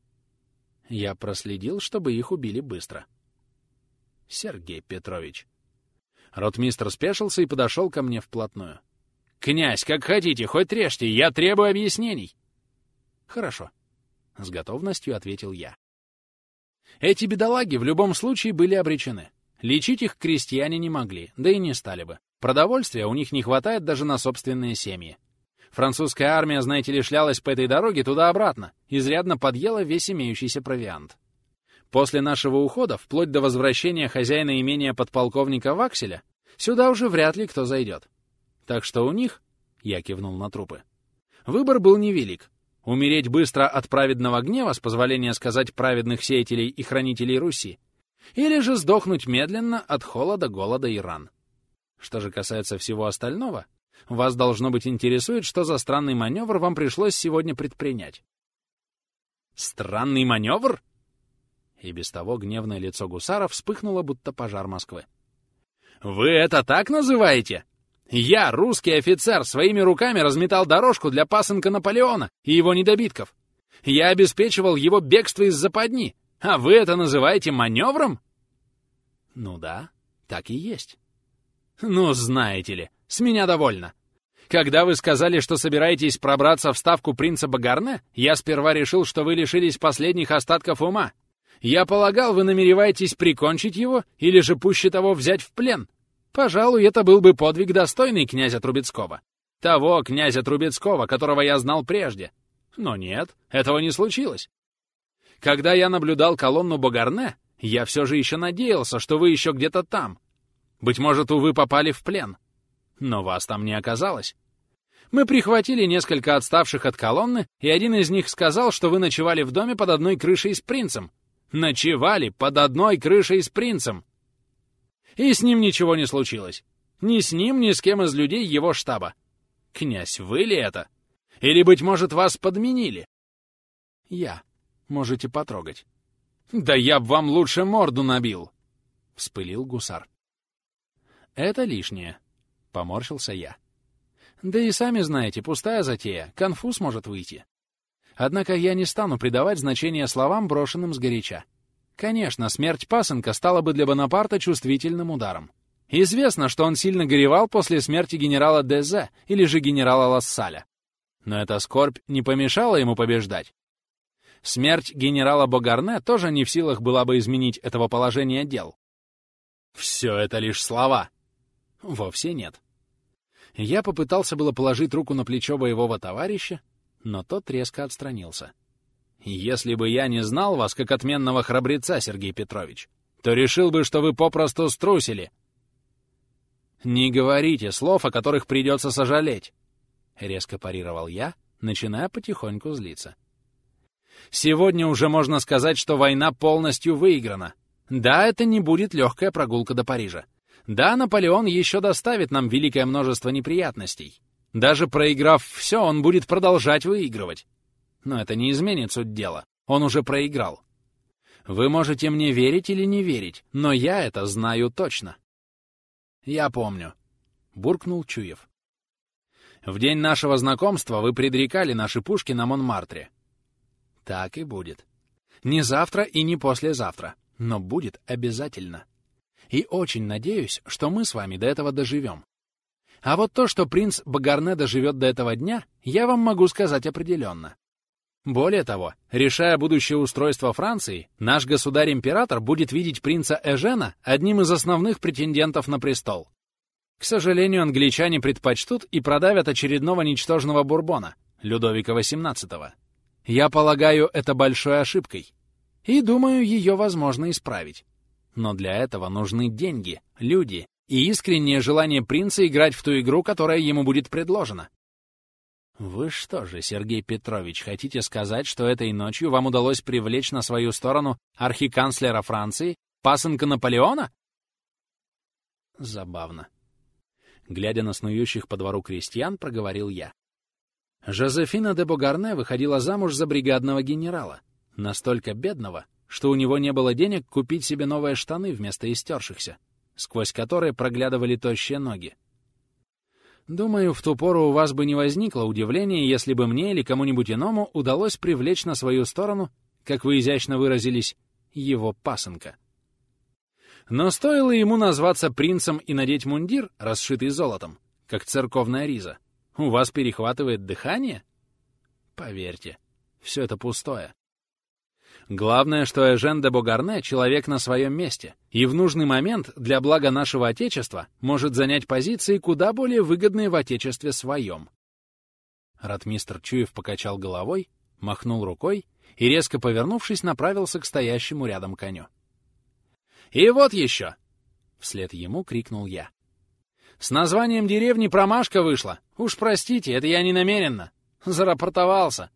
Я проследил, чтобы их убили быстро. Сергей Петрович. Ротмистр спешился и подошел ко мне вплотную. «Князь, как хотите, хоть режьте, я требую объяснений!» «Хорошо», — с готовностью ответил я. Эти бедолаги в любом случае были обречены. Лечить их крестьяне не могли, да и не стали бы. Продовольствия у них не хватает даже на собственные семьи. Французская армия, знаете ли, шлялась по этой дороге туда-обратно, изрядно подъела весь имеющийся провиант. После нашего ухода, вплоть до возвращения хозяина имения подполковника Вакселя, сюда уже вряд ли кто зайдет. Так что у них, я кивнул на трупы, выбор был невелик. Умереть быстро от праведного гнева, с позволения сказать праведных сеятелей и хранителей Руси, или же сдохнуть медленно от холода, голода и ран. Что же касается всего остального, вас, должно быть, интересует, что за странный маневр вам пришлось сегодня предпринять. Странный маневр? И без того гневное лицо гусара вспыхнуло, будто пожар Москвы. «Вы это так называете?» Я, русский офицер, своими руками разметал дорожку для пасынка Наполеона и его недобитков. Я обеспечивал его бегство из западни, а вы это называете маневром? Ну да, так и есть. Ну, знаете ли, с меня довольно. Когда вы сказали, что собираетесь пробраться в ставку принца Багарне, я сперва решил, что вы лишились последних остатков ума. Я полагал, вы намереваетесь прикончить его или же пуще того взять в плен. Пожалуй, это был бы подвиг достойный князя Трубецкого. Того князя Трубецкого, которого я знал прежде. Но нет, этого не случилось. Когда я наблюдал колонну Богарне, я все же еще надеялся, что вы еще где-то там. Быть может, увы, попали в плен. Но вас там не оказалось. Мы прихватили несколько отставших от колонны, и один из них сказал, что вы ночевали в доме под одной крышей с принцем. Ночевали под одной крышей с принцем! И с ним ничего не случилось. Ни с ним, ни с кем из людей его штаба. Князь, вы ли это? Или, быть может, вас подменили? Я. Можете потрогать. Да я б вам лучше морду набил. вспылил гусар. «Это лишнее», — поморщился я. «Да и сами знаете, пустая затея, конфуз может выйти. Однако я не стану придавать значение словам, брошенным сгоряча. Конечно, смерть пасынка стала бы для Бонапарта чувствительным ударом. Известно, что он сильно горевал после смерти генерала Дезе или же генерала Лассаля. Но эта скорбь не помешала ему побеждать. Смерть генерала Богарне тоже не в силах была бы изменить этого положения дел. Все это лишь слова. Вовсе нет. Я попытался было положить руку на плечо боевого товарища, но тот резко отстранился. «Если бы я не знал вас как отменного храбреца, Сергей Петрович, то решил бы, что вы попросту струсили». «Не говорите слов, о которых придется сожалеть», — резко парировал я, начиная потихоньку злиться. «Сегодня уже можно сказать, что война полностью выиграна. Да, это не будет легкая прогулка до Парижа. Да, Наполеон еще доставит нам великое множество неприятностей. Даже проиграв все, он будет продолжать выигрывать. Но это не изменит суть дела. Он уже проиграл. Вы можете мне верить или не верить, но я это знаю точно. Я помню. Буркнул Чуев. В день нашего знакомства вы предрекали наши пушки на Монмартре. Так и будет. Не завтра и не послезавтра, но будет обязательно. И очень надеюсь, что мы с вами до этого доживем. А вот то, что принц Багарне доживет до этого дня, я вам могу сказать определенно. Более того, решая будущее устройство Франции, наш государь-император будет видеть принца Эжена одним из основных претендентов на престол. К сожалению, англичане предпочтут и продавят очередного ничтожного бурбона, Людовика XVIII. Я полагаю, это большой ошибкой. И думаю, ее возможно исправить. Но для этого нужны деньги, люди и искреннее желание принца играть в ту игру, которая ему будет предложена. Вы что же, Сергей Петрович, хотите сказать, что этой ночью вам удалось привлечь на свою сторону архиканцлера Франции, пасынка Наполеона? Забавно. Глядя на снующих по двору крестьян, проговорил я. Жозефина де Богарне выходила замуж за бригадного генерала, настолько бедного, что у него не было денег купить себе новые штаны вместо истершихся сквозь которые проглядывали тощие ноги. Думаю, в ту пору у вас бы не возникло удивления, если бы мне или кому-нибудь иному удалось привлечь на свою сторону, как вы изящно выразились, его пасынка. Но стоило ему назваться принцем и надеть мундир, расшитый золотом, как церковная риза, у вас перехватывает дыхание? Поверьте, все это пустое. Главное, что Эжен де Богарне — человек на своем месте, и в нужный момент для блага нашего Отечества может занять позиции куда более выгодные в Отечестве своем. Ратмистр Чуев покачал головой, махнул рукой и, резко повернувшись, направился к стоящему рядом коню. «И вот еще!» — вслед ему крикнул я. «С названием деревни промашка вышла. Уж простите, это я не намеренно. Зарапортовался.